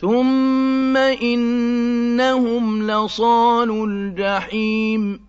ثُمَّ إِنَّهُمْ لَصَالُو الْجَحِيمِ